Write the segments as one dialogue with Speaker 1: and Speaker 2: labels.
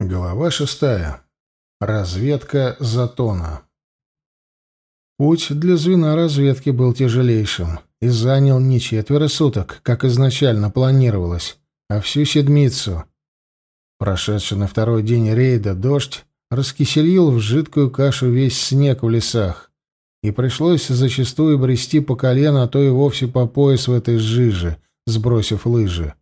Speaker 1: Глава шестая. Разведка Затона. Путь для звена разведки был тяжелейшим и занял не четверо суток, как изначально планировалось, а всю седмицу. Прошедший на второй день рейда дождь раскиселил в жидкую кашу весь снег в лесах, и пришлось зачастую брести по колено, а то и вовсе по пояс в этой жиже, сбросив лыжи.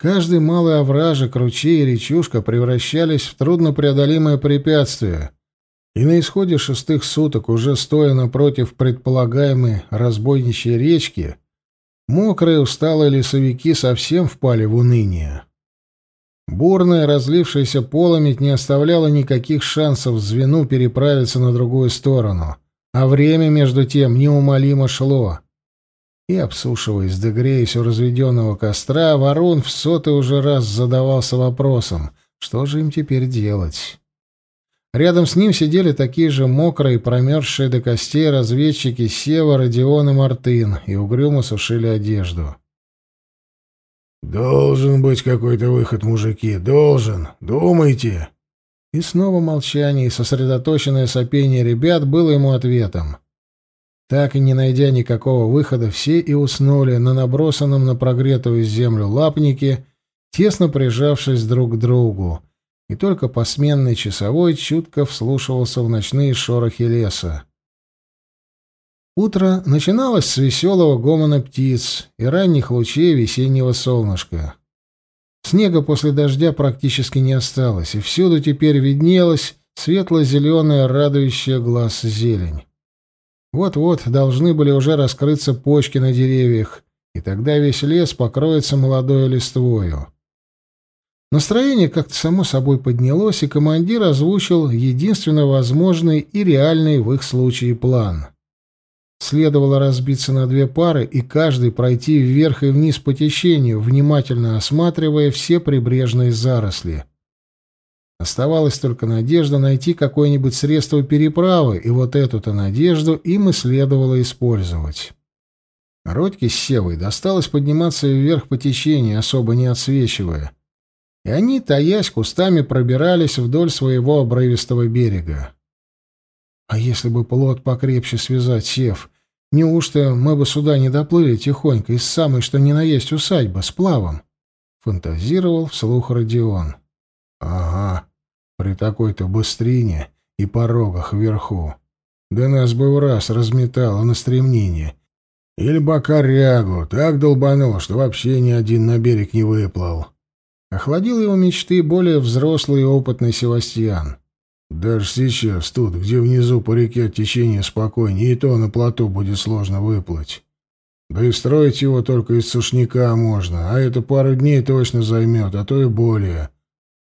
Speaker 1: Каждый малый овражек, ручей и речушка превращались в труднопреодолимое препятствие. И на исходе шестых суток, уже стоя напротив предполагаемой разбойничьей речки, мокрые усталые лесовики совсем впали в уныние. Бурная, разлившаяся полометь не оставляла никаких шансов звену переправиться на другую сторону, а время, между тем, неумолимо шло и, обсушиваясь да греясь у разведенного костра, ворон в сотый уже раз задавался вопросом, что же им теперь делать. Рядом с ним сидели такие же мокрые, промерзшие до костей разведчики Сева, Родион и Мартын, и угрюмо сушили одежду.
Speaker 2: «Должен быть какой-то выход, мужики, должен. Думайте!»
Speaker 1: И снова молчание и сосредоточенное сопение ребят было ему ответом. Так и не найдя никакого выхода, все и уснули на набросанном на прогретую землю лапнике, тесно прижавшись друг к другу, и только посменный часовой чутко вслушивался в ночные шорохи леса. Утро начиналось с веселого гомона птиц и ранних лучей весеннего солнышка. Снега после дождя практически не осталось, и всюду теперь виднелась светло-зеленая, радующая глаз зелень. Вот-вот должны были уже раскрыться почки на деревьях, и тогда весь лес покроется молодой листвою. Настроение как-то само собой поднялось, и командир озвучил единственно возможный и реальный в их случае план. Следовало разбиться на две пары и каждый пройти вверх и вниз по течению, внимательно осматривая все прибрежные заросли. Оставалась только надежда найти какое-нибудь средство переправы, и вот эту-то надежду им и следовало использовать. Родьке с Севой досталось подниматься вверх по течению, особо не отсвечивая. И они, таясь, кустами пробирались вдоль своего обрывистого берега. А если бы плот покрепче связать, Сев, неужто мы бы сюда не доплыли тихонько из самой что ни на есть усадьбы с плавом? Фантазировал вслух Родион. Ага, при такой-то быстрине и порогах вверху. Да нас бы в раз разметало на стремнение. Или бакарягу так долбануло, что вообще ни один на берег не выплыл. Охладил его мечты более взрослый и опытный Севастьян. Даже сейчас, тут, где внизу по реке течение спокойнее, и то на плоту будет сложно выплыть. Да и строить его только из сушняка можно, а это пару дней точно займет, а то и более.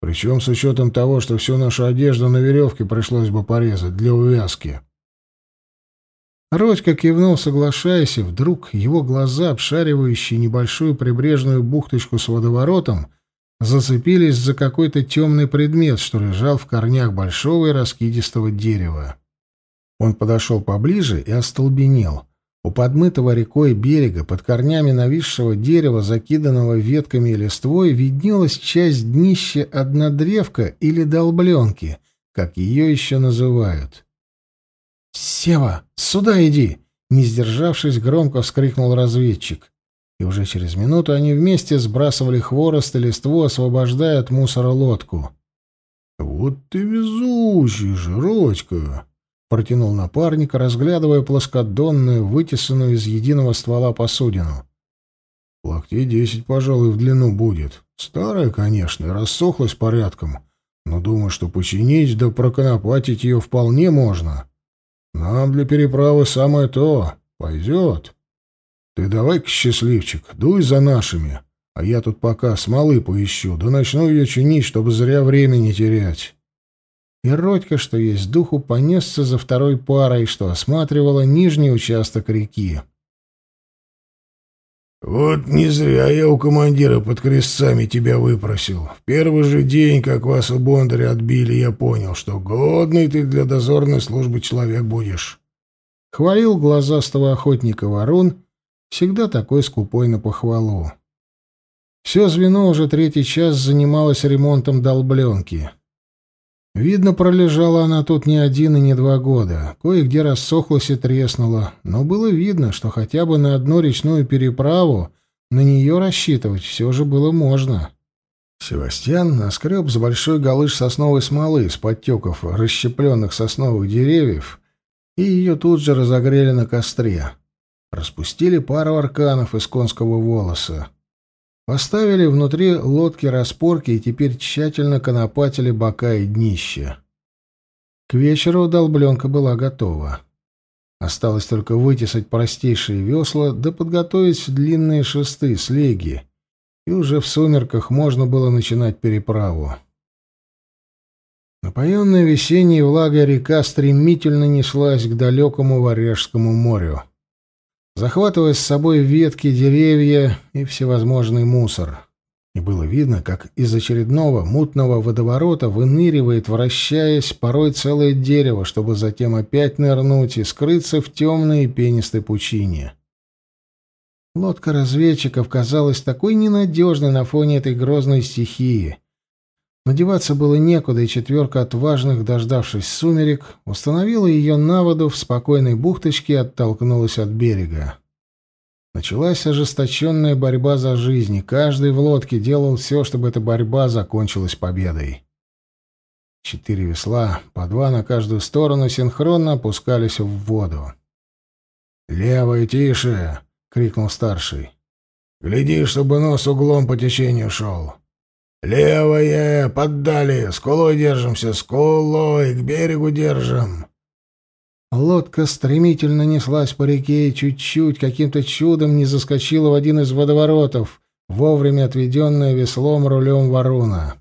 Speaker 1: Причем с учетом того, что всю нашу одежду на веревке пришлось бы порезать для увязки. Родька кивнул, соглашаясь, и вдруг его глаза, обшаривающие небольшую прибрежную бухточку с водоворотом, зацепились за какой-то темный предмет, что лежал в корнях большого и раскидистого дерева. Он подошел поближе и остолбенел. У подмытого рекой берега, под корнями нависшего дерева, закиданного ветками и листвой, виднелась часть днища однодревка или долбленки, как ее еще называют. «Сева, сюда иди!» Не сдержавшись, громко вскрикнул разведчик. И уже через минуту они вместе сбрасывали хворост и листву, освобождая от мусора лодку.
Speaker 2: «Вот ты везучий же, Родька!»
Speaker 1: Протянул напарник, разглядывая плоскодонную, вытесанную из единого ствола посудину.
Speaker 2: Локтей десять, пожалуй, в длину будет. Старая, конечно, рассохлась порядком, но думаю, что починить да проконопатить ее вполне можно. Нам для переправы самое то. Пойдет. Ты давай-ка, счастливчик, дуй за нашими, а я тут пока смолы поищу, да начну ее чинить, чтобы зря времени терять
Speaker 1: и Родька, что есть духу, понесся за второй парой, что осматривала нижний участок реки.
Speaker 2: «Вот не зря я у командира под крестцами тебя выпросил. В первый же день, как вас у Бондаря отбили, я понял, что годный ты для дозорной службы человек будешь».
Speaker 1: Хвалил глазастого охотника ворон, всегда такой скупой на похвалу. Все звено уже третий час занималось ремонтом долбленки. Видно, пролежала она тут не один и не два года. Кое-где рассохлась и треснула, но было видно, что хотя бы на одну речную переправу на нее рассчитывать все же было можно. Севастьян наскреб с большой галыш сосновой смолы с подтеков расщепленных сосновых деревьев, и ее тут же разогрели на костре. Распустили пару арканов из конского волоса. Поставили внутри лодки распорки и теперь тщательно конопатили бока и днище. К вечеру долбленка была готова. Осталось только вытесать простейшие весла да подготовить длинные шесты, слеги, и уже в сумерках можно было начинать переправу. Напоенная весенней влагой река стремительно неслась к далекому Варяжскому морю захватывая с собой ветки, деревья и всевозможный мусор. И было видно, как из очередного мутного водоворота выныривает, вращаясь, порой целое дерево, чтобы затем опять нырнуть и скрыться в темной и пенистой пучине. Лодка разведчиков казалась такой ненадежной на фоне этой грозной стихии — Надеваться было некуда, и четверка отважных, дождавшись сумерек, установила ее на воду в спокойной бухточке и оттолкнулась от берега. Началась ожесточенная борьба за жизнь, и каждый в лодке делал все, чтобы эта борьба закончилась победой. Четыре весла, по два на каждую сторону, синхронно опускались в воду. «Левой тише!» — крикнул старший. «Гляди, чтобы нос углом по течению шел!» «Левое! Поддали! Скулой держимся! Скулой! К берегу держим!» Лодка стремительно неслась по реке и чуть-чуть, каким-то чудом не заскочила в один из водоворотов, вовремя отведенная веслом рулем ворона.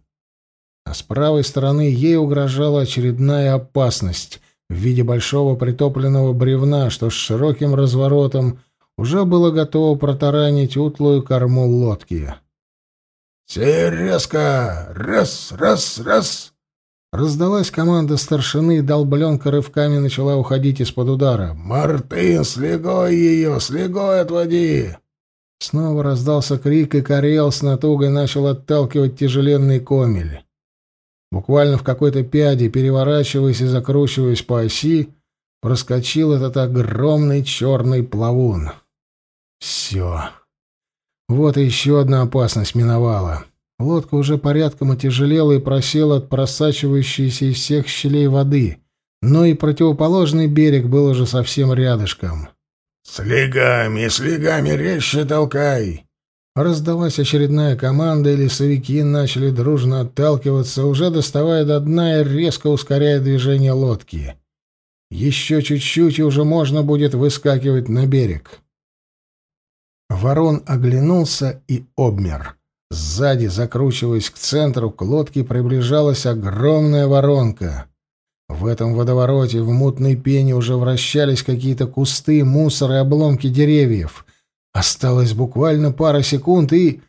Speaker 1: А с правой стороны ей угрожала очередная опасность в виде большого притопленного бревна, что с широким разворотом уже было готово протаранить утлую корму лодки. «Все резко! Раз, раз, раз!» Раздалась команда старшины, и долбленка рывками начала уходить из-под удара. «Мартын, слегой ее! Слегой отводи!» Снова раздался крик, и Карел с натугой начал отталкивать тяжеленный комель. Буквально в какой-то пяде, переворачиваясь и закручиваясь по оси, проскочил этот огромный черный плавун. «Все!» Вот и еще одна опасность миновала. Лодка уже порядком отяжелела и просела от просачивающейся из всех щелей воды, но и противоположный берег был уже совсем рядышком. «С легами, с легами резче толкай!» Раздалась очередная команда, и лесовики начали дружно отталкиваться, уже доставая до дна и резко ускоряя движение лодки. Еще чуть-чуть, и уже можно будет выскакивать на берег. Ворон оглянулся и обмер. Сзади, закручиваясь к центру, к лодке приближалась огромная воронка. В этом водовороте в мутной пене уже вращались какие-то кусты, мусор и обломки деревьев. Осталось буквально пара секунд, и...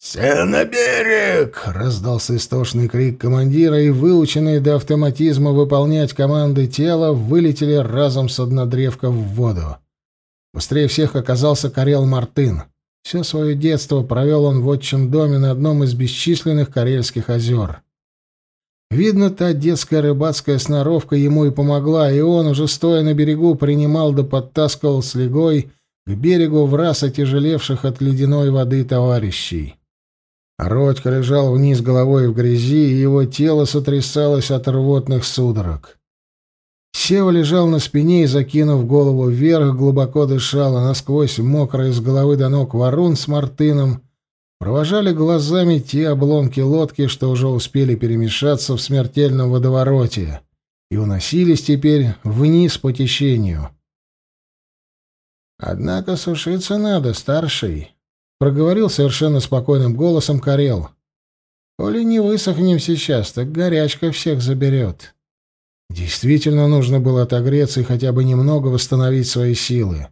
Speaker 1: «Все на берег!» — раздался истошный крик командира, и выученные до автоматизма выполнять команды тела вылетели разом с однодревка в воду. Быстрее всех оказался Карел Мартын. Все свое детство провел он в отчим доме на одном из бесчисленных карельских озер. Видно, та детская рыбацкая сноровка ему и помогла, и он, уже стоя на берегу, принимал да подтаскивал с легой к берегу в раз отяжелевших от ледяной воды товарищей. Родька лежал вниз головой в грязи, и его тело сотрясалось от рвотных судорог. Сева лежал на спине и, закинув голову вверх, глубоко дышал, а насквозь мокрые с головы до ног ворон с Мартыном провожали глазами те обломки лодки, что уже успели перемешаться в смертельном водовороте, и уносились теперь вниз по течению. «Однако сушиться надо, старший», — проговорил совершенно спокойным голосом Карел. «Коли не высохнем сейчас, так горячка всех заберет». Действительно нужно было отогреться и хотя бы немного восстановить свои силы.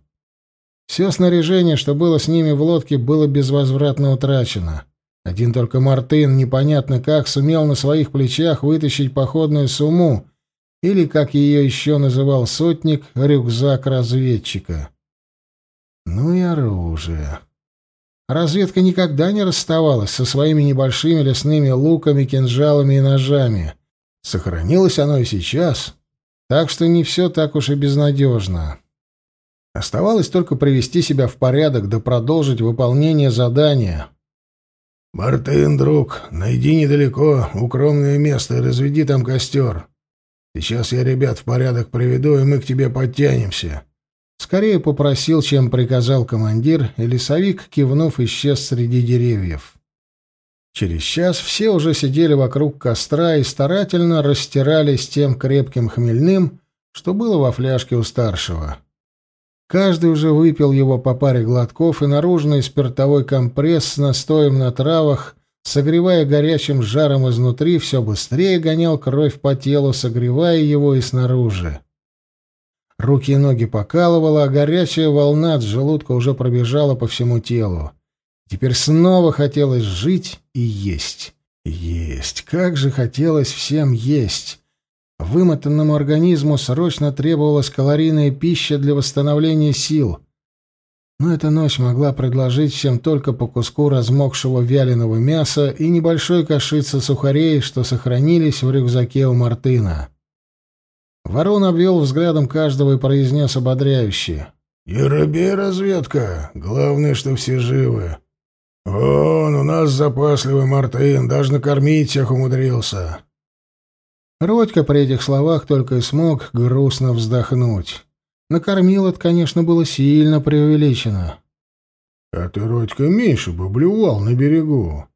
Speaker 1: Все снаряжение, что было с ними в лодке, было безвозвратно утрачено. Один только Мартын, непонятно как, сумел на своих плечах вытащить походную сумму, или, как ее еще называл сотник, рюкзак разведчика. Ну и оружие. разведка никогда не расставалась со своими небольшими лесными луками, кинжалами и ножами. Сохранилось оно и сейчас, так что не все так уж и безнадежно. Оставалось только привести себя в порядок да продолжить выполнение задания.
Speaker 2: «Мартын, друг, найди недалеко укромное место и разведи там костер. Сейчас я ребят в порядок приведу, и мы к тебе подтянемся».
Speaker 1: Скорее попросил, чем приказал командир, и лесовик, кивнув, исчез среди деревьев. Через час все уже сидели вокруг костра и старательно растирались тем крепким хмельным, что было во фляжке у старшего. Каждый уже выпил его по паре глотков, и наружный спиртовой компресс с настоем на травах, согревая горячим жаром изнутри, все быстрее гонял кровь по телу, согревая его и снаружи. Руки и ноги покалывало, а горячая волна от желудка уже пробежала по всему телу. Теперь снова хотелось жить и есть. Есть. Как же хотелось всем есть. Вымотанному организму срочно требовалась калорийная пища для восстановления сил. Но эта ночь могла предложить всем только по куску размокшего вяленого мяса и небольшой кашицы сухарей, что сохранились в рюкзаке у Мартына. Ворон обвел взглядом каждого и произнес ободряюще.
Speaker 2: «Не разведка. Главное, что все живы. Вон, у нас запасливый Мартын, даже накормить всех умудрился».
Speaker 1: Родька при этих словах только и смог грустно вздохнуть. Накормил это, конечно, было сильно преувеличено.
Speaker 2: — А ты, Родька, меньше бы блювал на берегу.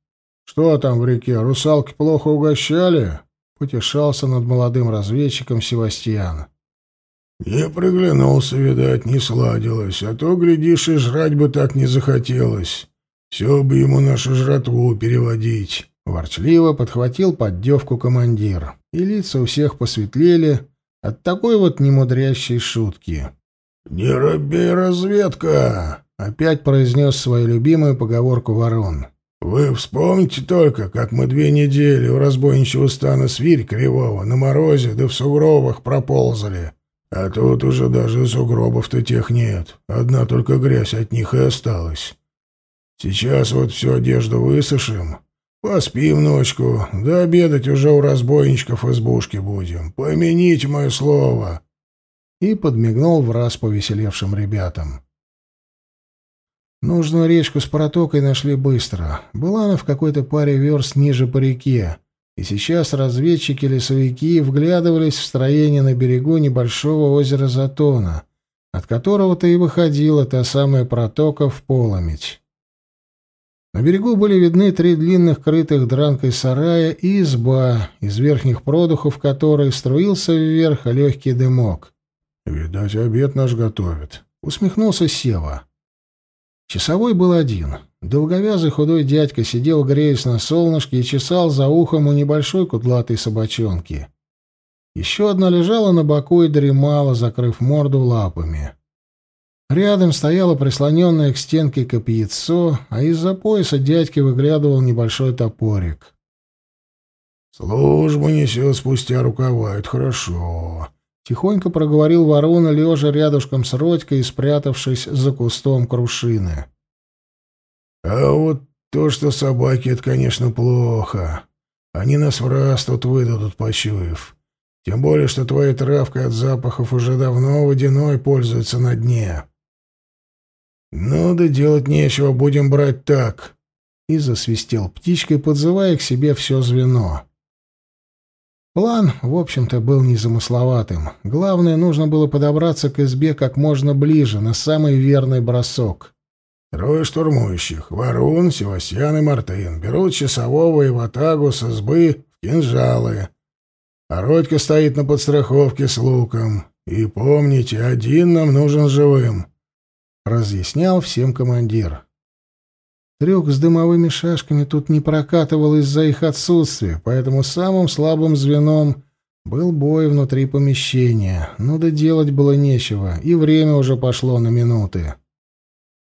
Speaker 2: Что там в реке, русалки плохо угощали? — потешался над молодым разведчиком Севастьян. — Не приглянулся, видать, не сладилось, а то, глядишь, и жрать бы так не захотелось. Все бы ему нашу жратву переводить.
Speaker 1: Ворчливо подхватил поддевку командир и лица у всех посветлели от такой вот немудрящей шутки.
Speaker 2: «Не робей, разведка!» — опять произнес свою любимую поговорку ворон. «Вы вспомните только, как мы две недели у разбойничьего стана свирь кривого на морозе да в сугробах проползали. А тут уже даже сугробов-то тех нет, одна только грязь от них и осталась. Сейчас вот всю одежду высушим, Поспим ночку, да обедать уже у разбойничков в избушке будем. Помяните мое слово.
Speaker 1: И подмигнул в раз повеселевшим ребятам. Нужную речку с протокой нашли быстро. Была она в какой-то паре верст ниже по реке, и сейчас разведчики-лесовики вглядывались в строение на берегу небольшого озера Затона, от которого-то и выходила та самая протока в Поломить. На берегу были видны три длинных крытых дранкой сарая и изба, из верхних продухов которой струился вверх легкий дымок.
Speaker 2: «Видать, обед наш готовит», —
Speaker 1: усмехнулся Сева. Часовой был один. Долговязый худой дядька сидел, греясь на солнышке, и чесал за ухом у небольшой кудлатой собачонки. Еще одна лежала на боку и дремала, закрыв морду лапами. Рядом стояло прислоненное к стенке копьецо, а из-за пояса дядьки выглядывал небольшой топорик.
Speaker 2: «Службу несет спустя рукава, это хорошо», —
Speaker 1: тихонько проговорил ворона, лежа рядышком с Родькой и спрятавшись за кустом крушины.
Speaker 2: «А вот то, что собаки, это, конечно, плохо. Они нас в раз тут выдадут, почуяв. Тем более, что твоя травка от запахов уже давно водяной пользуется на дне». «Ну да делать нечего, будем брать так!» И засвистел птичкой, подзывая к себе все звено. План, в общем-то, был незамысловатым. Главное, нужно было подобраться к избе как можно ближе, на самый верный бросок. Трое штурмующих — Варун, Севастьян и Мартын — берут часового и ватагу с избы в кинжалы. А Родька стоит на подстраховке с луком. И помните, один нам нужен живым.
Speaker 1: Разъяснял всем командир. Трюк с дымовыми шашками тут не прокатывал из-за их отсутствия, поэтому самым слабым звеном был бой внутри помещения. Ну да делать было нечего, и время уже пошло на минуты.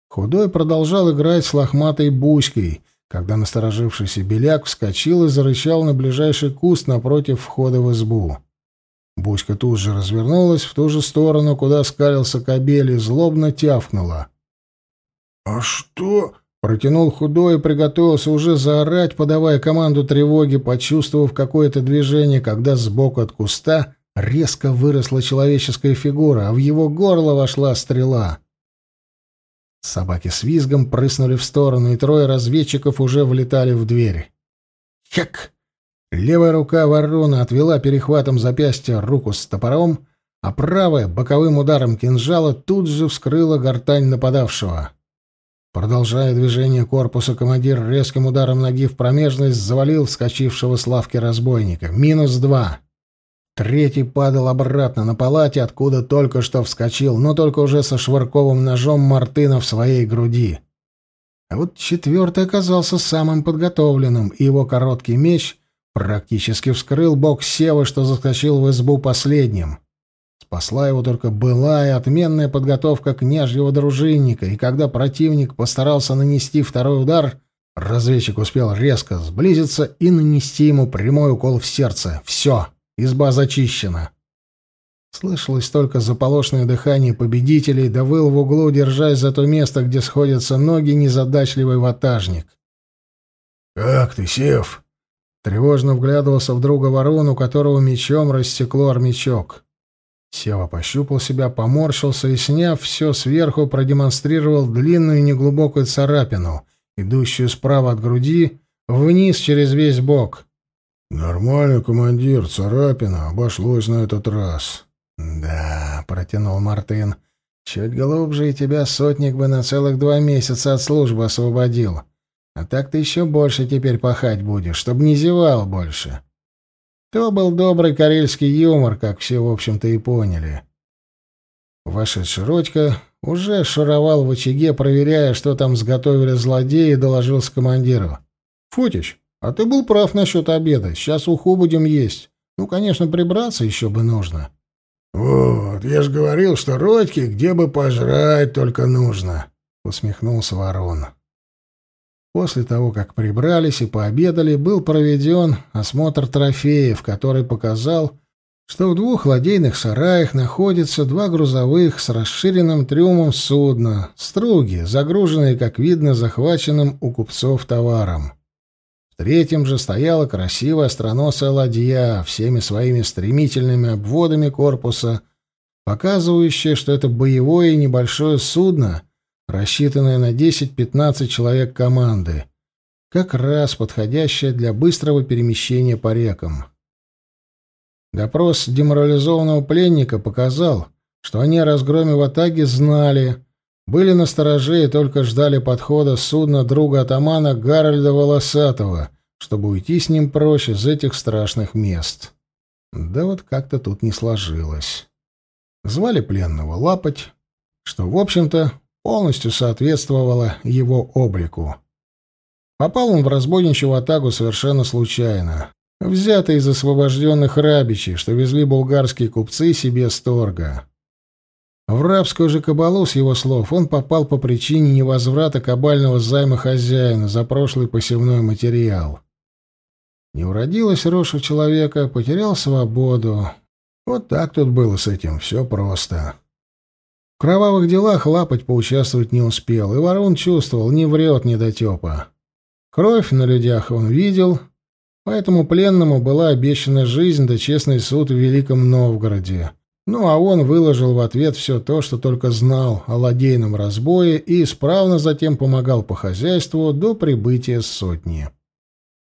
Speaker 1: Худой продолжал играть с лохматой бучкой, когда насторожившийся беляк вскочил и зарычал на ближайший куст напротив входа в избу. Бучка тут же развернулась в ту же сторону, куда скалился кобель, и злобно тявкнула.
Speaker 2: — А что
Speaker 1: Протянул худой и приготовился уже заорать, подавая команду тревоги, почувствовав какое-то движение, когда сбоку от куста резко выросла человеческая фигура, а в его горло вошла стрела. Собаки с визгом прыснули в сторону, и трое разведчиков уже влетали в дверь. Хек! Левая рука ворона отвела перехватом запястья руку с топором, а правая боковым ударом кинжала тут же вскрыла гортань нападавшего. Продолжая движение корпуса, командир резким ударом ноги в промежность завалил вскочившего с лавки разбойника. Минус два. Третий падал обратно на палате, откуда только что вскочил, но только уже со швырковым ножом Мартына в своей груди. А вот четвертый оказался самым подготовленным, и его короткий меч практически вскрыл бок Севы, что заскочил в избу последним. Спасла его только былая отменная подготовка княжьего дружинника, и когда противник постарался нанести второй удар, разведчик успел резко сблизиться и нанести ему прямой укол в сердце. Все, изба зачищена. Слышалось только заполошное дыхание победителей, да выл в углу, держась за то место, где сходятся ноги, незадачливый ватажник.
Speaker 2: «Как ты, Сев?»
Speaker 1: Тревожно вглядывался в друга ворон, у которого мечом рассекло армячок. Сева пощупал себя, поморщился и, сняв все сверху, продемонстрировал длинную неглубокую царапину, идущую справа от груди, вниз через весь бок.
Speaker 2: «Нормально, командир, царапина, обошлось на этот раз».
Speaker 1: «Да», — протянул Мартын, — «чуть глубже, и тебя сотник бы на целых два месяца от службы освободил. А так ты еще больше теперь пахать будешь, чтобы не зевал больше». То был добрый карельский юмор, как все, в общем-то, и поняли. Вошедший Родька уже шуровал в очаге, проверяя, что там сготовили злодеи, и доложился командиру. «Фотич, а ты был прав насчет обеда. Сейчас уху будем есть. Ну, конечно, прибраться еще бы нужно».
Speaker 2: «Вот, я же говорил, что Родьке где бы пожрать только нужно», — усмехнулся ворон.
Speaker 1: После того, как прибрались и пообедали, был проведен осмотр трофеев, который показал, что в двух ладейных сараях находятся два грузовых с расширенным трюмом судна, струги, загруженные, как видно, захваченным у купцов товаром. В третьем же стояла красивая остроносая ладья, всеми своими стремительными обводами корпуса, показывающая, что это боевое небольшое судно — рассчитанная на 10-15 человек команды, как раз подходящая для быстрого перемещения по рекам. Допрос деморализованного пленника показал, что они о разгроме в Атаге знали, были на стороже и только ждали подхода судна друга атамана Гарольда Волосатого, чтобы уйти с ним прочь из этих страшных мест. Да вот как-то тут не сложилось. Звали пленного Лапоть, что, в общем-то, полностью соответствовало его облику. Попал он в разбойничью атаку совершенно случайно, взятый из освобожденных рабичей, что везли булгарские купцы себе с торга. В рабскую же кабалу, с его слов, он попал по причине невозврата кабального займа хозяина за прошлый посевной материал. Не уродилась рожь у человека, потерял свободу. Вот так тут было с этим, все просто. Кровавых делах лапать поучаствовать не успел, и ворон чувствовал, не врет недотепа. Кровь на людях он видел, поэтому пленному была обещана жизнь да честный суд в Великом Новгороде. Ну а он выложил в ответ все то, что только знал о ладейном разбое и исправно затем помогал по хозяйству до прибытия сотни.